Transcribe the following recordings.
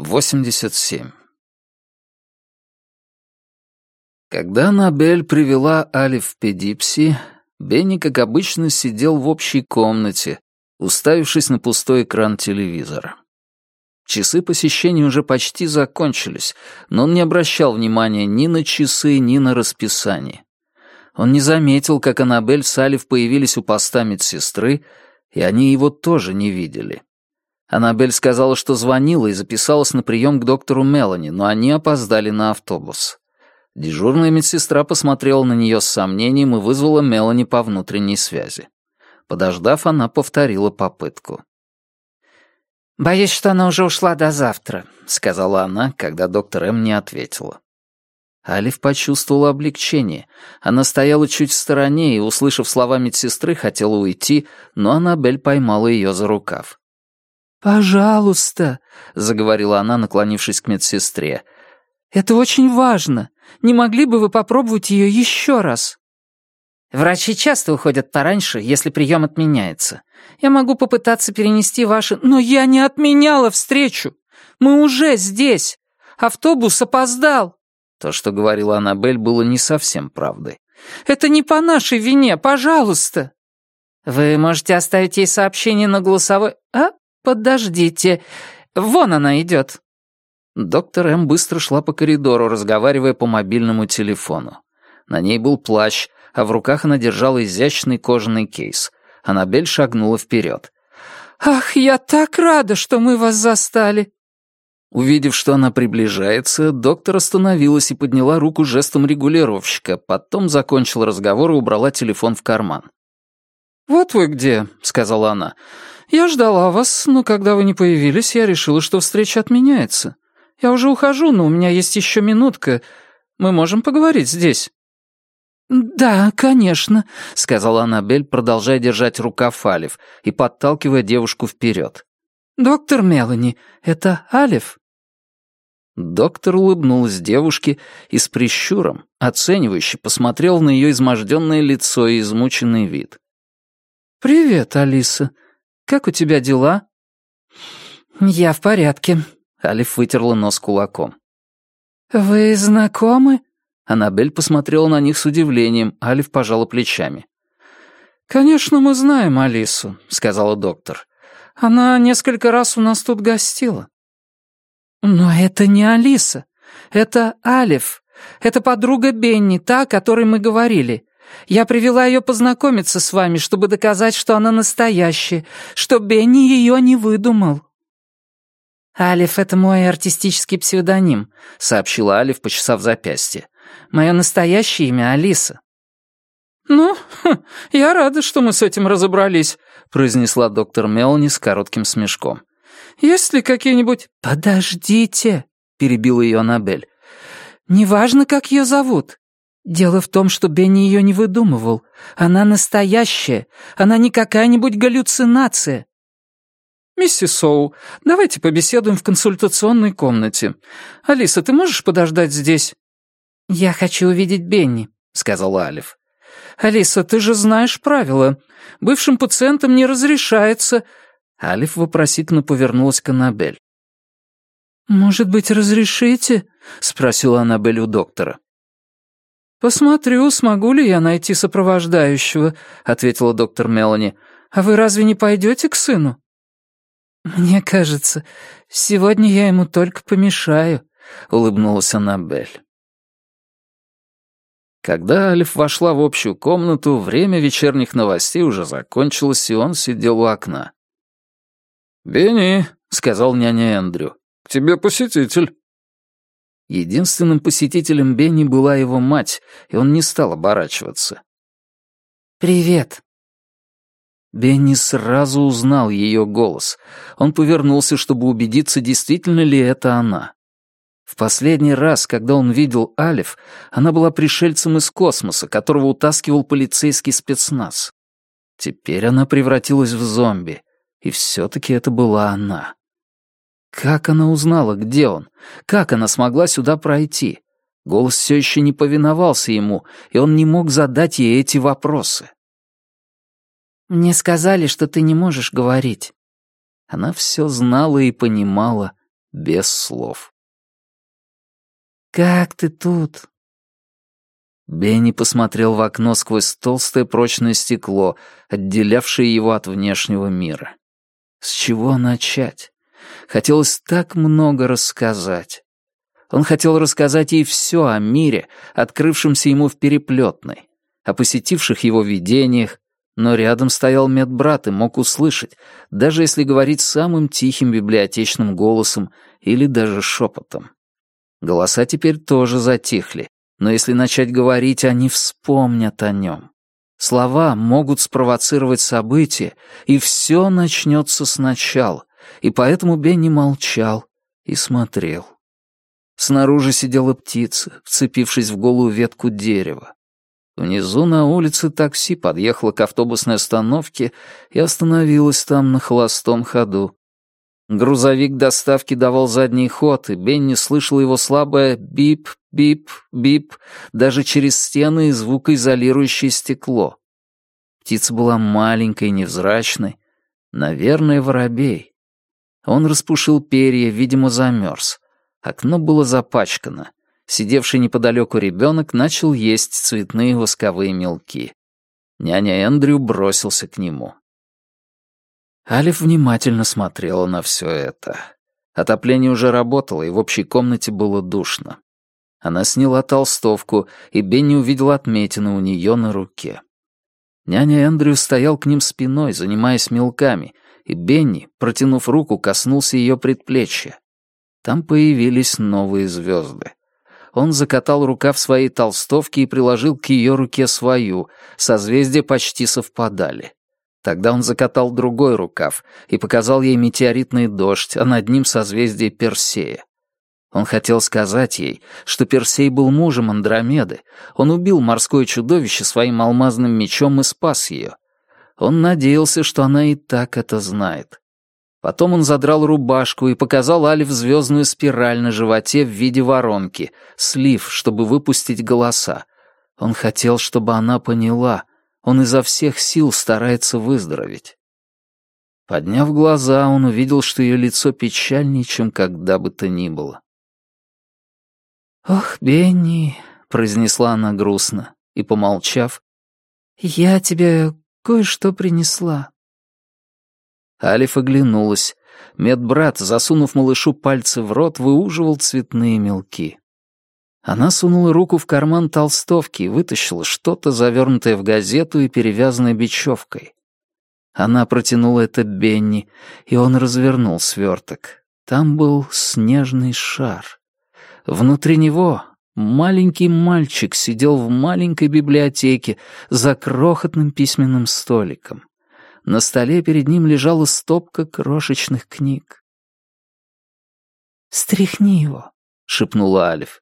87. Когда Набель привела Али в Педипси, Бенни, как обычно, сидел в общей комнате, уставившись на пустой экран телевизора. Часы посещения уже почти закончились, но он не обращал внимания ни на часы, ни на расписание. Он не заметил, как Аннабель с Алиф появились у поста медсестры, и они его тоже не видели. Аннабель сказала, что звонила и записалась на прием к доктору Мелани, но они опоздали на автобус. Дежурная медсестра посмотрела на нее с сомнением и вызвала Мелани по внутренней связи. Подождав, она повторила попытку. «Боюсь, что она уже ушла до завтра», — сказала она, когда доктор М не ответила. Алиф почувствовала облегчение. Она стояла чуть в стороне и, услышав слова медсестры, хотела уйти, но Аннабель поймала ее за рукав. «Пожалуйста», — заговорила она, наклонившись к медсестре. «Это очень важно. Не могли бы вы попробовать ее еще раз?» «Врачи часто уходят пораньше, если прием отменяется. Я могу попытаться перенести ваши...» «Но я не отменяла встречу. Мы уже здесь. Автобус опоздал». То, что говорила Аннабель, было не совсем правдой. «Это не по нашей вине, пожалуйста». «Вы можете оставить ей сообщение на голосовой...» «А, подождите. Вон она идет». Доктор М. быстро шла по коридору, разговаривая по мобильному телефону. На ней был плащ, а в руках она держала изящный кожаный кейс. Аннабель шагнула вперед. «Ах, я так рада, что мы вас застали!» Увидев, что она приближается, доктор остановилась и подняла руку жестом регулировщика, потом закончила разговор и убрала телефон в карман. «Вот вы где», — сказала она. «Я ждала вас, но когда вы не появились, я решила, что встреча отменяется. Я уже ухожу, но у меня есть еще минутка. Мы можем поговорить здесь». «Да, конечно», — сказала Аннабель, продолжая держать рукав Алиф и подталкивая девушку вперед. «Доктор Мелани, это Алиф?» Доктор улыбнулась девушке и с прищуром, оценивающе посмотрел на ее изможденное лицо и измученный вид. «Привет, Алиса. Как у тебя дела?» «Я в порядке», — Алиф вытерла нос кулаком. «Вы знакомы?» Аннабель посмотрела на них с удивлением, Алиф пожала плечами. «Конечно, мы знаем Алису», — сказала доктор. «Она несколько раз у нас тут гостила». «Но это не Алиса. Это Алиф. Это подруга Бенни, та, о которой мы говорили. Я привела ее познакомиться с вами, чтобы доказать, что она настоящая, что Бенни ее не выдумал». «Алиф — это мой артистический псевдоним», — сообщила Алиф, почесав запястье. «Мое настоящее имя — Алиса». «Ну, хм, я рада, что мы с этим разобрались», — произнесла доктор Мелани с коротким смешком. Есть ли какие-нибудь...» «Подождите», — перебила ее Аннабель. «Неважно, как ее зовут. Дело в том, что Бенни ее не выдумывал. Она настоящая. Она не какая-нибудь галлюцинация». «Миссис Соу, давайте побеседуем в консультационной комнате. Алиса, ты можешь подождать здесь?» «Я хочу увидеть Бенни», — сказала Алиф. «Алиса, ты же знаешь правила. Бывшим пациентам не разрешается...» Алиф вопросительно повернулась к Аннабель. «Может быть, разрешите?» — спросила Аннабель у доктора. «Посмотрю, смогу ли я найти сопровождающего», — ответила доктор Мелани. «А вы разве не пойдете к сыну?» «Мне кажется, сегодня я ему только помешаю», — улыбнулась Аннабель. Когда Алиф вошла в общую комнату, время вечерних новостей уже закончилось, и он сидел у окна. «Бенни», — сказал няня Эндрю, — «к тебе посетитель». Единственным посетителем Бенни была его мать, и он не стал оборачиваться. «Привет». Бенни сразу узнал ее голос. Он повернулся, чтобы убедиться, действительно ли это она. В последний раз, когда он видел Алиф, она была пришельцем из космоса, которого утаскивал полицейский спецназ. Теперь она превратилась в зомби, и все-таки это была она. Как она узнала, где он? Как она смогла сюда пройти? Голос все еще не повиновался ему, и он не мог задать ей эти вопросы. «Мне сказали, что ты не можешь говорить». Она все знала и понимала, без слов. «Как ты тут?» Бенни посмотрел в окно сквозь толстое прочное стекло, отделявшее его от внешнего мира. С чего начать? Хотелось так много рассказать. Он хотел рассказать ей все о мире, открывшемся ему в переплетной, о посетивших его видениях, но рядом стоял медбрат и мог услышать, даже если говорить самым тихим библиотечным голосом или даже шепотом. Голоса теперь тоже затихли, но если начать говорить, они вспомнят о нем. Слова могут спровоцировать события, и все начнется сначала, и поэтому Бенни молчал и смотрел. Снаружи сидела птица, вцепившись в голую ветку дерева. Внизу на улице такси подъехало к автобусной остановке и остановилось там на холостом ходу. Грузовик доставки давал задний ход, и Бенни слышал его слабое «бип, бип, бип» даже через стены и звукоизолирующее стекло. Птица была маленькой, невзрачной. Наверное, воробей. Он распушил перья, видимо, замерз. Окно было запачкано. Сидевший неподалеку ребенок начал есть цветные восковые мелки. Няня Эндрю бросился к нему. Алиф внимательно смотрела на все это. Отопление уже работало, и в общей комнате было душно. Она сняла толстовку, и Бенни увидел отметины у нее на руке. Няня Эндрю стоял к ним спиной, занимаясь мелками, и Бенни, протянув руку, коснулся ее предплечья. Там появились новые звезды. Он закатал рукав своей толстовки и приложил к ее руке свою, созвездия почти совпадали. Тогда он закатал другой рукав и показал ей метеоритный дождь, а над ним созвездие Персея. Он хотел сказать ей, что Персей был мужем Андромеды. Он убил морское чудовище своим алмазным мечом и спас ее. Он надеялся, что она и так это знает. Потом он задрал рубашку и показал Алиф звездную спираль на животе в виде воронки, слив, чтобы выпустить голоса. Он хотел, чтобы она поняла. Он изо всех сил старается выздороветь. Подняв глаза, он увидел, что ее лицо печальнее, чем когда бы то ни было. «Ох, Бенни», — произнесла она грустно, и, помолчав, «я тебе кое-что принесла». Алиф оглянулась. Медбрат, засунув малышу пальцы в рот, выуживал цветные мелки. Она сунула руку в карман толстовки и вытащила что-то, завернутое в газету и перевязанное бечевкой. Она протянула это Бенни, и он развернул сверток. Там был снежный шар. Внутри него маленький мальчик сидел в маленькой библиотеке за крохотным письменным столиком. На столе перед ним лежала стопка крошечных книг. «Стряхни его», — шепнула Алиф.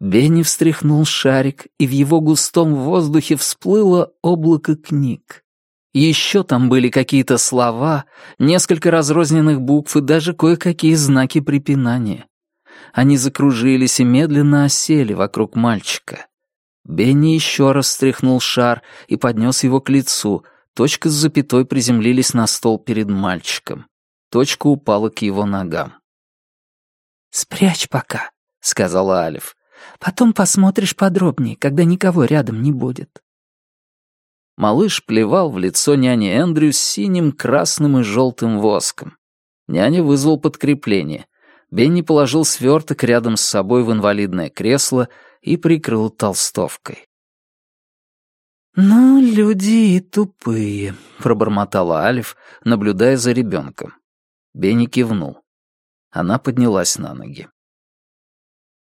Бенни встряхнул шарик, и в его густом воздухе всплыло облако книг. Еще там были какие-то слова, несколько разрозненных букв и даже кое-какие знаки препинания. Они закружились и медленно осели вокруг мальчика. Бенни еще раз стряхнул шар и поднес его к лицу, Точка с запятой приземлились на стол перед мальчиком. Точка упала к его ногам. «Спрячь пока», — сказала Алиф. «Потом посмотришь подробнее, когда никого рядом не будет». Малыш плевал в лицо няни Эндрю с синим, красным и желтым воском. Няня вызвал подкрепление. Бенни положил сверток рядом с собой в инвалидное кресло и прикрыл толстовкой. «Ну, люди и тупые», — пробормотала Алиф, наблюдая за ребенком. Бенни кивнул. Она поднялась на ноги.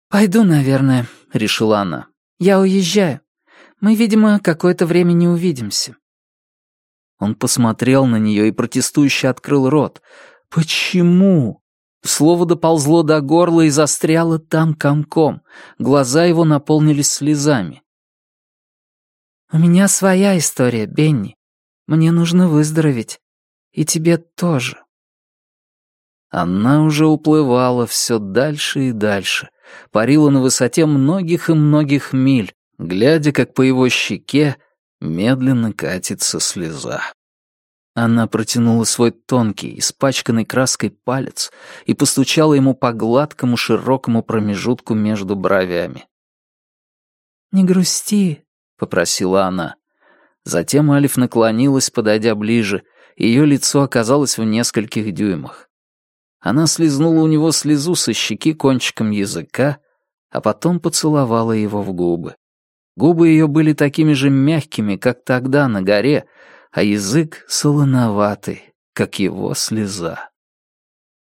«Пойду, наверное», — решила она. «Я уезжаю. Мы, видимо, какое-то время не увидимся». Он посмотрел на нее и протестующе открыл рот. «Почему?» Слово доползло до горла и застряло там комком. Глаза его наполнились слезами. «У меня своя история, Бенни. Мне нужно выздороветь. И тебе тоже». Она уже уплывала все дальше и дальше, парила на высоте многих и многих миль, глядя, как по его щеке медленно катится слеза. Она протянула свой тонкий, испачканный краской палец и постучала ему по гладкому широкому промежутку между бровями. «Не грусти», — попросила она. Затем Алиф наклонилась, подойдя ближе, и ее лицо оказалось в нескольких дюймах. Она слезнула у него слезу со щеки кончиком языка, а потом поцеловала его в губы. Губы ее были такими же мягкими, как тогда на горе, а язык солоноватый, как его слеза.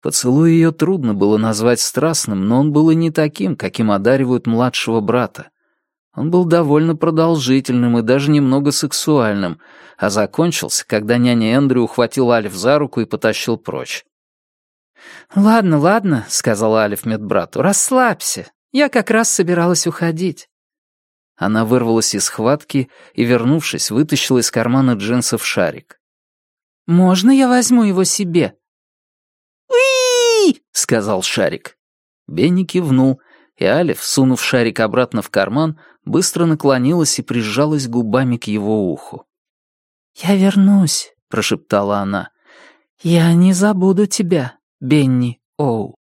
Поцелуй ее трудно было назвать страстным, но он был и не таким, каким одаривают младшего брата. Он был довольно продолжительным и даже немного сексуальным, а закончился, когда няня Эндрю ухватил Альф за руку и потащил прочь. «Ладно, ладно», — сказала Алиф медбрату, — «расслабься. Я как раз собиралась уходить». Она вырвалась из схватки и, вернувшись, вытащила из кармана джинсов шарик. «Можно я возьму его себе?» «Уи!» — сказал шарик. Бенни кивнул, и Алиф, сунув шарик обратно в карман, быстро наклонилась и прижалась губами к его уху. «Я вернусь», — прошептала она. «Я не забуду тебя, Бенни Оу».